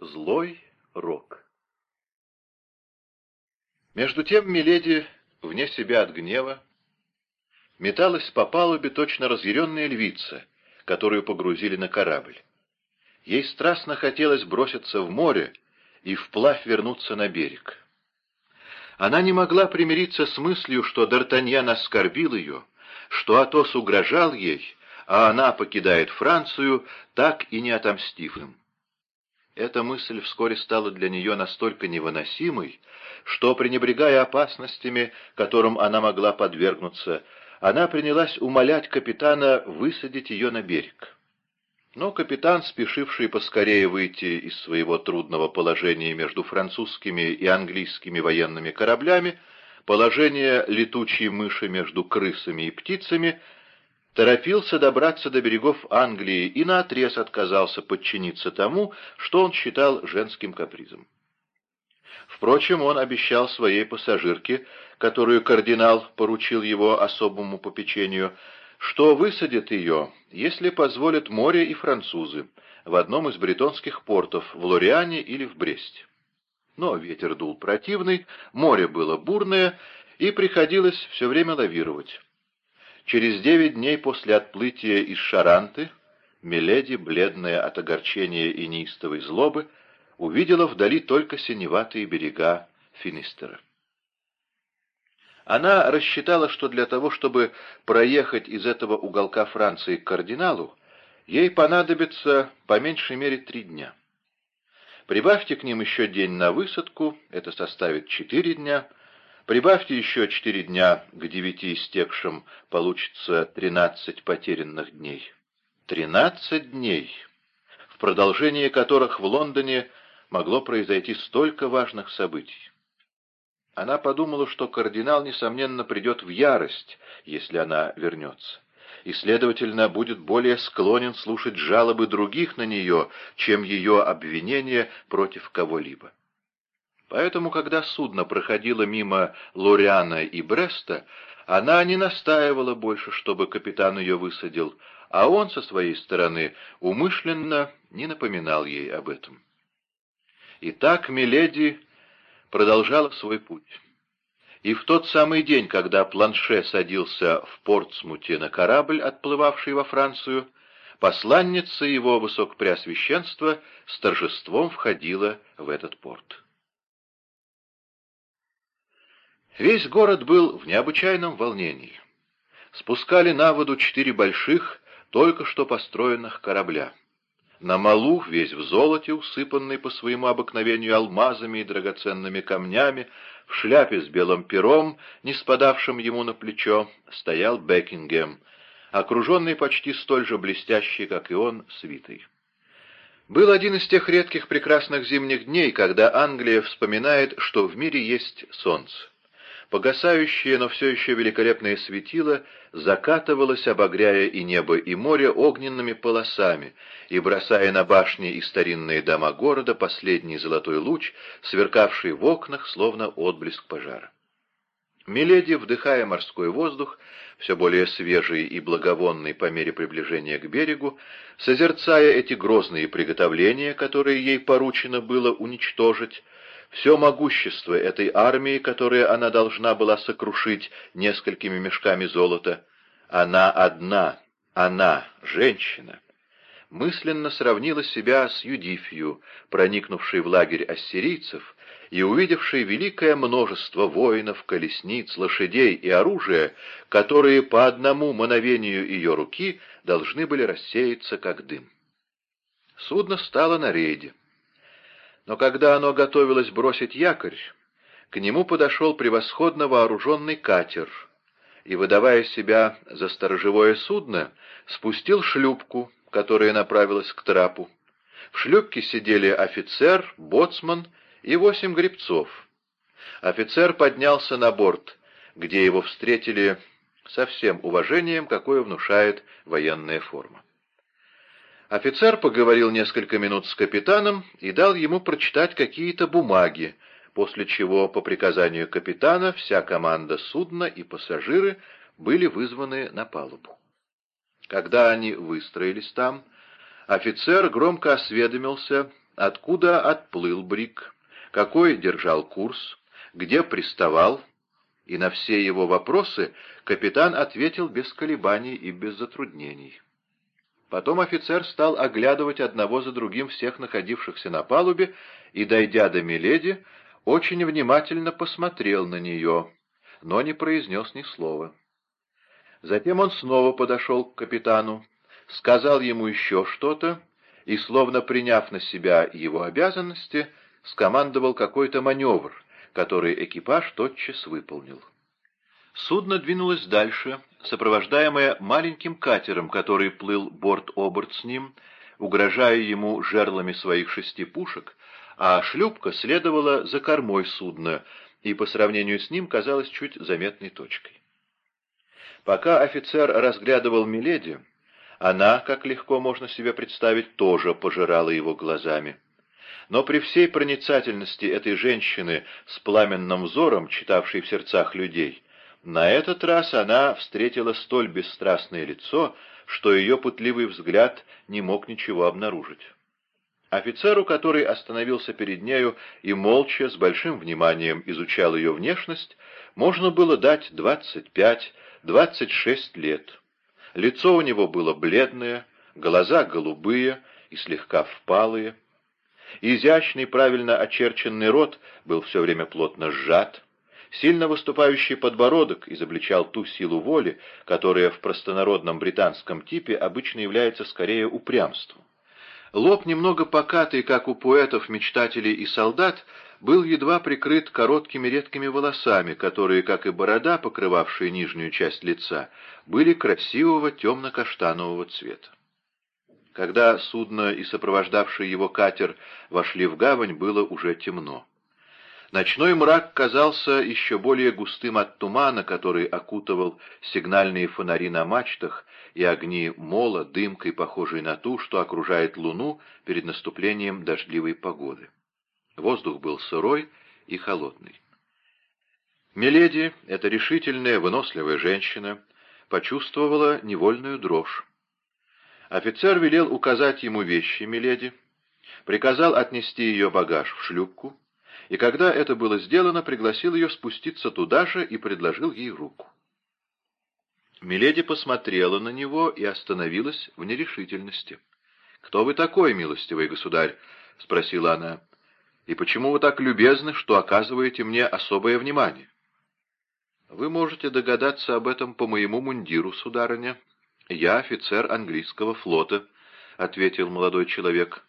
Злой рок. Между тем Миледи, вне себя от гнева, металась по палубе точно разъяренная львица, которую погрузили на корабль. Ей страстно хотелось броситься в море и вплавь вернуться на берег. Она не могла примириться с мыслью, что Д'Артаньян оскорбил ее, что Атос угрожал ей, а она покидает Францию, так и не отомстив им. Эта мысль вскоре стала для нее настолько невыносимой, что, пренебрегая опасностями, которым она могла подвергнуться, она принялась умолять капитана высадить ее на берег. Но капитан, спешивший поскорее выйти из своего трудного положения между французскими и английскими военными кораблями, положение летучей мыши между крысами и птицами, торопился добраться до берегов Англии и наотрез отказался подчиниться тому, что он считал женским капризом. Впрочем, он обещал своей пассажирке, которую кардинал поручил его особому попечению, что высадит ее, если позволят море и французы, в одном из бретонских портов, в Лориане или в Бресте. Но ветер дул противный, море было бурное, и приходилось все время лавировать. Через девять дней после отплытия из Шаранты Миледи, бледная от огорчения и неистовой злобы, увидела вдали только синеватые берега Финистера. Она рассчитала, что для того, чтобы проехать из этого уголка Франции к кардиналу, ей понадобится по меньшей мере три дня. Прибавьте к ним еще день на высадку, это составит четыре дня, Прибавьте еще четыре дня к девяти истекшим, получится тринадцать потерянных дней. Тринадцать дней, в продолжении которых в Лондоне могло произойти столько важных событий. Она подумала, что кардинал, несомненно, придет в ярость, если она вернется, и, следовательно, будет более склонен слушать жалобы других на нее, чем ее обвинения против кого-либо. Поэтому, когда судно проходило мимо Лориана и Бреста, она не настаивала больше, чтобы капитан ее высадил, а он со своей стороны умышленно не напоминал ей об этом. Итак, Миледи продолжала свой путь. И в тот самый день, когда Планше садился в Портсмуте на корабль, отплывавший во Францию, посланница его высокопреосвященства с торжеством входила в этот порт. Весь город был в необычайном волнении. Спускали на воду четыре больших, только что построенных корабля. На малу, весь в золоте, усыпанный по своему обыкновению алмазами и драгоценными камнями, в шляпе с белым пером, не спадавшим ему на плечо, стоял Бекингем, окруженный почти столь же блестящий, как и он, свитой. Был один из тех редких прекрасных зимних дней, когда Англия вспоминает, что в мире есть солнце. Погасающее, но все еще великолепное светило закатывалось, обогряя и небо, и море огненными полосами, и бросая на башни и старинные дома города последний золотой луч, сверкавший в окнах, словно отблеск пожара. Миледи, вдыхая морской воздух, все более свежий и благовонный по мере приближения к берегу, созерцая эти грозные приготовления, которые ей поручено было уничтожить, все могущество этой армии, которую она должна была сокрушить несколькими мешками золота, она одна, она, женщина, мысленно сравнила себя с Юдифью, проникнувшей в лагерь ассирийцев и увидевшей великое множество воинов, колесниц, лошадей и оружия, которые по одному мановению ее руки должны были рассеяться, как дым. Судно стало на рейде. Но когда оно готовилось бросить якорь, к нему подошел превосходно вооруженный катер и, выдавая себя за сторожевое судно, спустил шлюпку, которая направилась к трапу. В шлюпке сидели офицер, боцман и восемь гребцов. Офицер поднялся на борт, где его встретили со всем уважением, какое внушает военная форма. Офицер поговорил несколько минут с капитаном и дал ему прочитать какие-то бумаги, после чего, по приказанию капитана, вся команда судна и пассажиры были вызваны на палубу. Когда они выстроились там, офицер громко осведомился, откуда отплыл Брик, какой держал курс, где приставал, и на все его вопросы капитан ответил без колебаний и без затруднений. Потом офицер стал оглядывать одного за другим всех находившихся на палубе и, дойдя до Миледи, очень внимательно посмотрел на нее, но не произнес ни слова. Затем он снова подошел к капитану, сказал ему еще что-то и, словно приняв на себя его обязанности, скомандовал какой-то маневр, который экипаж тотчас выполнил. Судно двинулось дальше, сопровождаемое маленьким катером, который плыл борт-оборт с ним, угрожая ему жерлами своих шести пушек, а шлюпка следовала за кормой судна и по сравнению с ним казалась чуть заметной точкой. Пока офицер разглядывал Миледи, она, как легко можно себе представить, тоже пожирала его глазами. Но при всей проницательности этой женщины с пламенным взором, читавшей в сердцах людей, на этот раз она встретила столь бесстрастное лицо, что ее пытливый взгляд не мог ничего обнаружить. Офицеру, который остановился перед нею и молча, с большим вниманием изучал ее внешность, можно было дать двадцать пять, двадцать шесть лет. Лицо у него было бледное, глаза голубые и слегка впалые. Изящный, правильно очерченный рот был все время плотно сжат. Сильно выступающий подбородок изобличал ту силу воли, которая в простонародном британском типе обычно является скорее упрямством. Лоб, немного покатый, как у поэтов, мечтателей и солдат, был едва прикрыт короткими редкими волосами, которые, как и борода, покрывавшие нижнюю часть лица, были красивого темно-каштанового цвета. Когда судно и сопровождавший его катер вошли в гавань, было уже темно. Ночной мрак казался еще более густым от тумана, который окутывал сигнальные фонари на мачтах и огни мола, дымкой, похожей на ту, что окружает луну перед наступлением дождливой погоды. Воздух был сырой и холодный. Миледи, эта решительная, выносливая женщина, почувствовала невольную дрожь. Офицер велел указать ему вещи Миледи, приказал отнести ее багаж в шлюпку, и когда это было сделано, пригласил ее спуститься туда же и предложил ей руку. Миледи посмотрела на него и остановилась в нерешительности. «Кто вы такой, милостивый государь?» — спросила она. «И почему вы так любезны, что оказываете мне особое внимание?» «Вы можете догадаться об этом по моему мундиру, сударыня. Я офицер английского флота», — ответил молодой человек.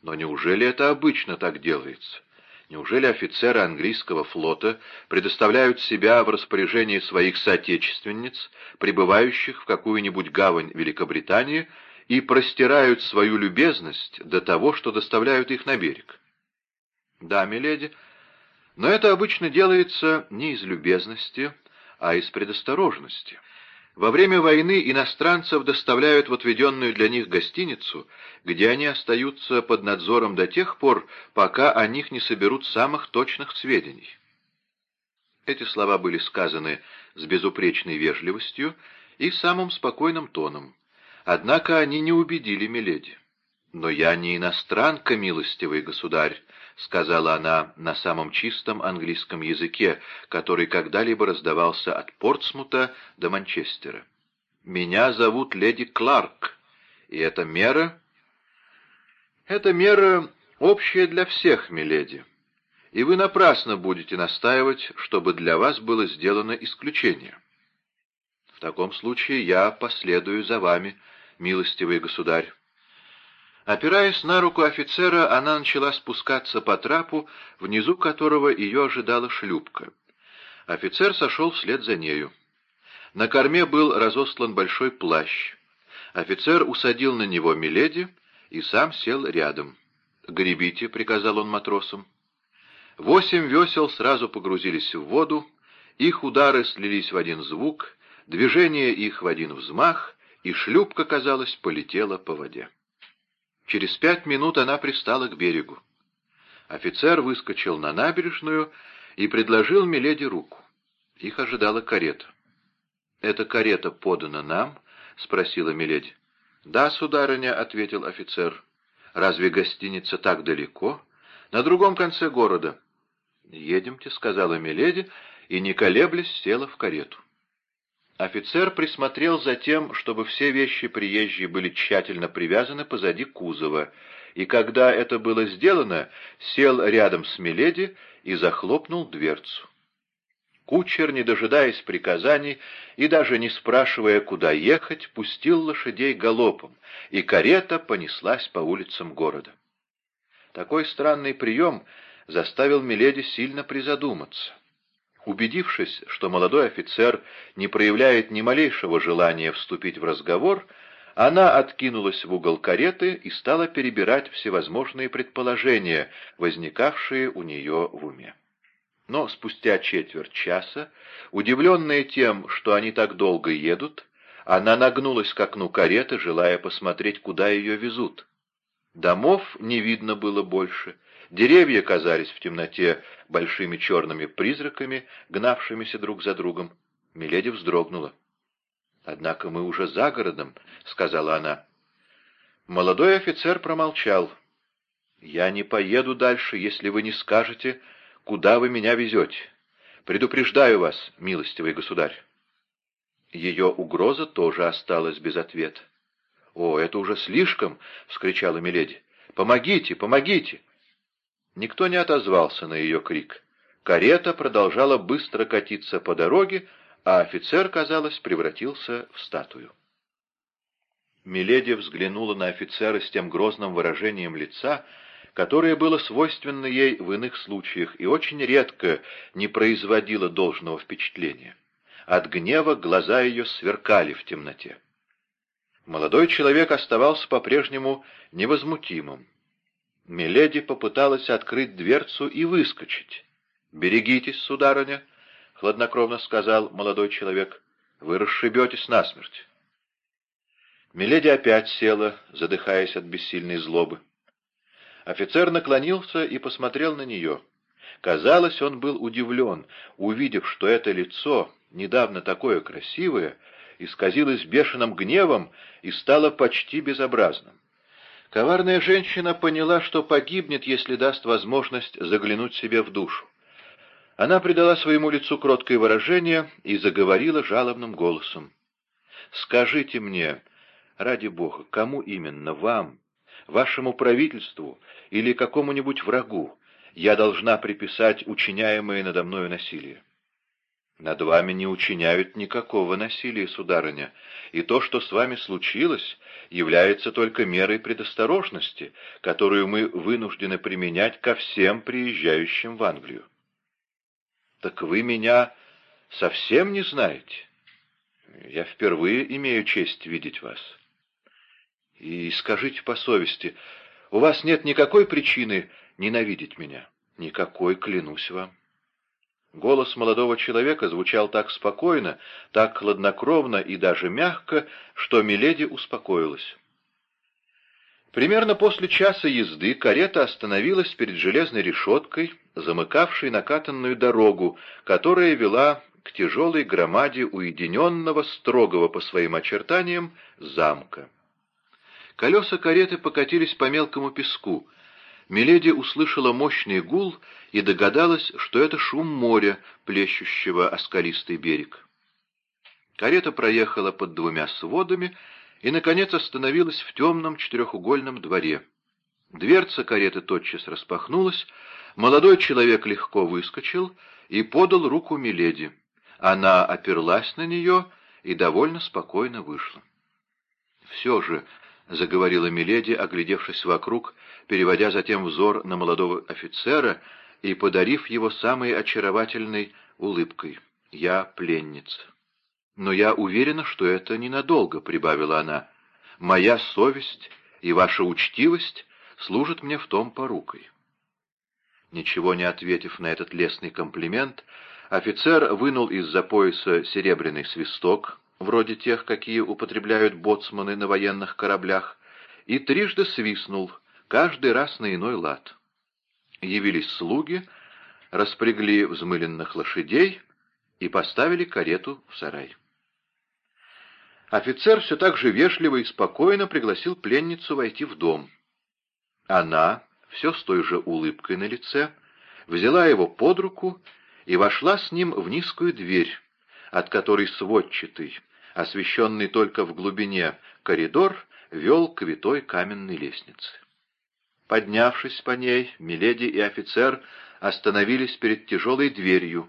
«Но неужели это обычно так делается?» Неужели офицеры английского флота предоставляют себя в распоряжение своих соотечественниц, прибывающих в какую-нибудь гавань Великобритании, и простирают свою любезность до того, что доставляют их на берег? Да, миледи, но это обычно делается не из любезности, а из предосторожности. Во время войны иностранцев доставляют в отведенную для них гостиницу, где они остаются под надзором до тех пор, пока о них не соберут самых точных сведений. Эти слова были сказаны с безупречной вежливостью и самым спокойным тоном. Однако они не убедили Миледи. «Но я не иностранка, милостивый государь», — сказала она на самом чистом английском языке, который когда-либо раздавался от Портсмута до Манчестера. «Меня зовут леди Кларк, и эта мера...» «Это мера общая для всех, миледи, и вы напрасно будете настаивать, чтобы для вас было сделано исключение». «В таком случае я последую за вами, милостивый государь». Опираясь на руку офицера, она начала спускаться по трапу, внизу которого ее ожидала шлюпка. Офицер сошел вслед за нею. На корме был разослан большой плащ. Офицер усадил на него Миледи и сам сел рядом. «Гребите», — приказал он матросам. Восемь весел сразу погрузились в воду, их удары слились в один звук, движение их в один взмах, и шлюпка, казалось, полетела по воде. Через пять минут она пристала к берегу. Офицер выскочил на набережную и предложил Миледи руку. Их ожидала карета. «Эта карета подана нам?» — спросила Миледи. «Да, сударыня», — ответил офицер. Разве гостиница так далеко? На другом конце города. «Едемте», — сказала Миледи, и, не колеблясь, села в карету. Офицер присмотрел за тем, чтобы все вещи приезжие были тщательно привязаны позади кузова, и когда это было сделано, сел рядом с Миледи и захлопнул дверцу. Кучер, не дожидаясь приказаний и даже не спрашивая, куда ехать, пустил лошадей галопом, и карета понеслась по улицам города. Такой странный прием заставил Миледи сильно призадуматься. Убедившись, что молодой офицер не проявляет ни малейшего желания вступить в разговор, она откинулась в угол кареты и стала перебирать всевозможные предположения, возникавшие у нее в уме. Но спустя четверть часа, удивленная тем, что они так долго едут, она нагнулась к окну кареты, желая посмотреть, куда ее везут. Домов не видно было больше, деревья казались в темноте большими черными призраками, гнавшимися друг за другом. Миледи вздрогнула. «Однако мы уже за городом», — сказала она. Молодой офицер промолчал. «Я не поеду дальше, если вы не скажете, куда вы меня везете. Предупреждаю вас, милостивый государь». Ее угроза тоже осталась без ответа. «О, это уже слишком!» — вскричала Миледи. «Помогите, помогите!» Никто не отозвался на ее крик. Карета продолжала быстро катиться по дороге, а офицер, казалось, превратился в статую. Миледи взглянула на офицера с тем грозным выражением лица, которое было свойственно ей в иных случаях и очень редко не производило должного впечатления. От гнева глаза ее сверкали в темноте. Молодой человек оставался по-прежнему невозмутимым. Миледи попыталась открыть дверцу и выскочить. «Берегитесь, сударыня», — хладнокровно сказал молодой человек, — «вы расшибетесь насмерть». Миледи опять села, задыхаясь от бессильной злобы. Офицер наклонился и посмотрел на нее. Казалось, он был удивлен, увидев, что это лицо, недавно такое красивое, исказилось бешеным гневом и стало почти безобразным. Коварная женщина поняла, что погибнет, если даст возможность заглянуть себе в душу. Она придала своему лицу кроткое выражение и заговорила жалобным голосом. «Скажите мне, ради Бога, кому именно, вам, вашему правительству или какому-нибудь врагу, я должна приписать учиняемое надо мною насилие?» «Над вами не учиняют никакого насилия, сударыня, и то, что с вами случилось, является только мерой предосторожности, которую мы вынуждены применять ко всем приезжающим в Англию». «Так вы меня совсем не знаете? Я впервые имею честь видеть вас. И скажите по совести, у вас нет никакой причины ненавидеть меня?» «Никакой, клянусь вам». Голос молодого человека звучал так спокойно, так хладнокровно и даже мягко, что Миледи успокоилась. Примерно после часа езды карета остановилась перед железной решеткой, замыкавшей накатанную дорогу, которая вела к тяжелой громаде уединенного, строгого по своим очертаниям, замка. Колеса кареты покатились по мелкому песку — Миледи услышала мощный гул и догадалась, что это шум моря, плещущего о скалистый берег. Карета проехала под двумя сводами и, наконец, остановилась в темном четырехугольном дворе. Дверца кареты тотчас распахнулась, молодой человек легко выскочил и подал руку Миледи. Она оперлась на нее и довольно спокойно вышла. Все же — заговорила Миледи, оглядевшись вокруг, переводя затем взор на молодого офицера и подарив его самой очаровательной улыбкой. «Я пленница». «Но я уверена, что это ненадолго», — прибавила она. «Моя совесть и ваша учтивость служат мне в том порукой». Ничего не ответив на этот лестный комплимент, офицер вынул из-за пояса серебряный свисток, вроде тех, какие употребляют боцманы на военных кораблях, и трижды свистнул, каждый раз на иной лад. Явились слуги, распрягли взмыленных лошадей и поставили карету в сарай. Офицер все так же вежливо и спокойно пригласил пленницу войти в дом. Она, все с той же улыбкой на лице, взяла его под руку и вошла с ним в низкую дверь, от которой сводчатый, освещенный только в глубине, коридор вел к витой каменной лестнице. Поднявшись по ней, Миледи и офицер остановились перед тяжелой дверью.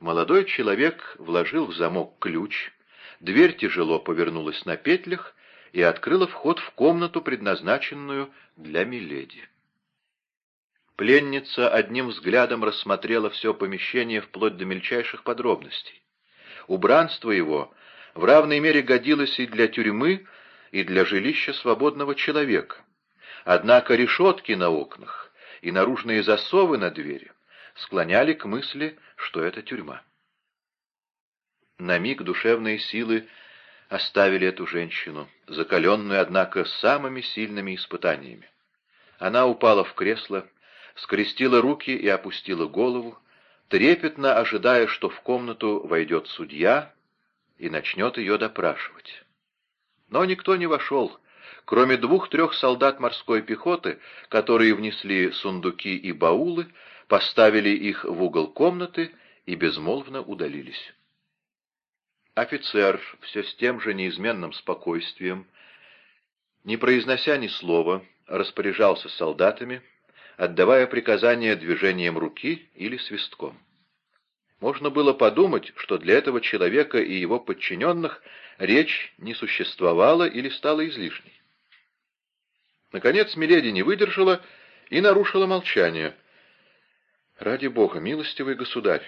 Молодой человек вложил в замок ключ, дверь тяжело повернулась на петлях и открыла вход в комнату, предназначенную для Миледи. Пленница одним взглядом рассмотрела все помещение вплоть до мельчайших подробностей. Убранство его в равной мере годилось и для тюрьмы, и для жилища свободного человека. Однако решетки на окнах и наружные засовы на двери склоняли к мысли, что это тюрьма. На миг душевные силы оставили эту женщину, закаленную, однако, самыми сильными испытаниями. Она упала в кресло, скрестила руки и опустила голову, трепетно ожидая, что в комнату войдет судья и начнет ее допрашивать. Но никто не вошел, кроме двух-трех солдат морской пехоты, которые внесли сундуки и баулы, поставили их в угол комнаты и безмолвно удалились. Офицер все с тем же неизменным спокойствием, не произнося ни слова, распоряжался солдатами, отдавая приказания движением руки или свистком. Можно было подумать, что для этого человека и его подчиненных речь не существовала или стала излишней. Наконец Миледи не выдержала и нарушила молчание. «Ради Бога, милостивый государь,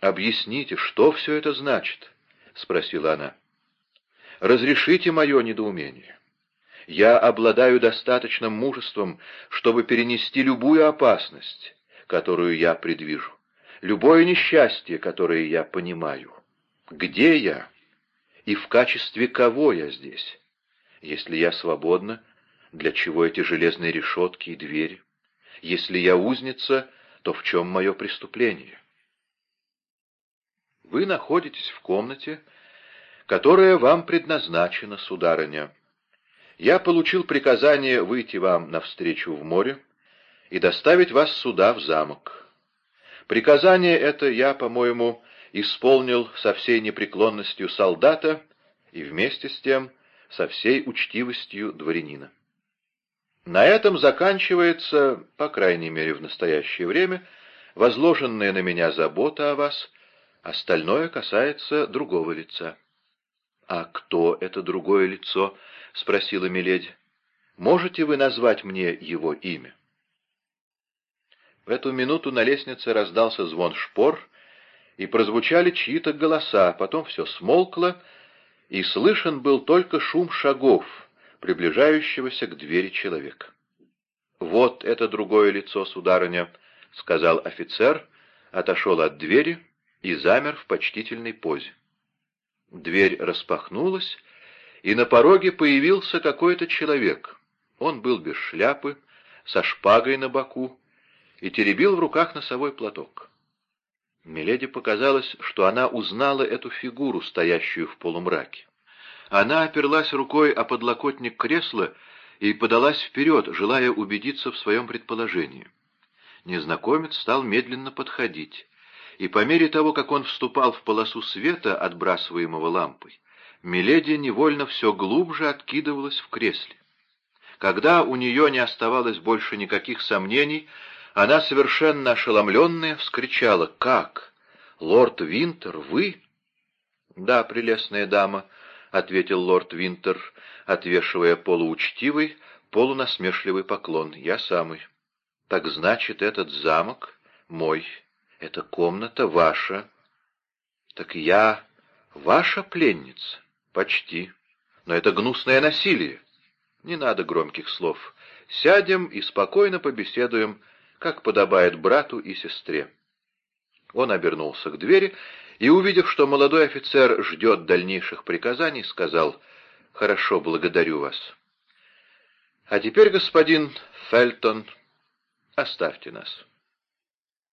объясните, что все это значит?» — спросила она. «Разрешите мое недоумение. Я обладаю достаточным мужеством, чтобы перенести любую опасность, которую я предвижу, любое несчастье, которое я понимаю. Где я и в качестве кого я здесь? Если я свободна, для чего эти железные решетки и двери? Если я узница, то в чем мое преступление? Вы находитесь в комнате, которая вам предназначена, сударыня. Я получил приказание выйти вам навстречу в море и доставить вас сюда, в замок. Приказание это я, по-моему, исполнил со всей непреклонностью солдата и вместе с тем со всей учтивостью дворянина. На этом заканчивается, по крайней мере в настоящее время, возложенная на меня забота о вас, остальное касается другого лица. «А кто это другое лицо?» — спросила Миледи. «Можете вы назвать мне его имя?» В эту минуту на лестнице раздался звон шпор, и прозвучали чьи-то голоса, потом все смолкло, и слышен был только шум шагов — приближающегося к двери человека. «Вот это другое лицо, сударыня», — сказал офицер, отошел от двери и замер в почтительной позе. Дверь распахнулась, и на пороге появился какой-то человек. Он был без шляпы, со шпагой на боку и теребил в руках носовой платок. Миледи показалось, что она узнала эту фигуру, стоящую в полумраке. Она оперлась рукой о подлокотник кресла и подалась вперед, желая убедиться в своем предположении. Незнакомец стал медленно подходить, и по мере того, как он вступал в полосу света, отбрасываемого лампой, Миледи невольно все глубже откидывалась в кресле. Когда у нее не оставалось больше никаких сомнений, она, совершенно ошеломленная, вскричала «Как? Лорд Винтер, вы?» «Да, прелестная дама», — ответил лорд Винтер, отвешивая полуучтивый, полунасмешливый поклон. «Я самый». «Так значит, этот замок мой, эта комната ваша». «Так я ваша пленница?» «Почти. Но это гнусное насилие». «Не надо громких слов. Сядем и спокойно побеседуем, как подобает брату и сестре». Он обернулся к двери и, увидев, что молодой офицер ждет дальнейших приказаний, сказал «Хорошо, благодарю вас». «А теперь, господин Фельтон, оставьте нас».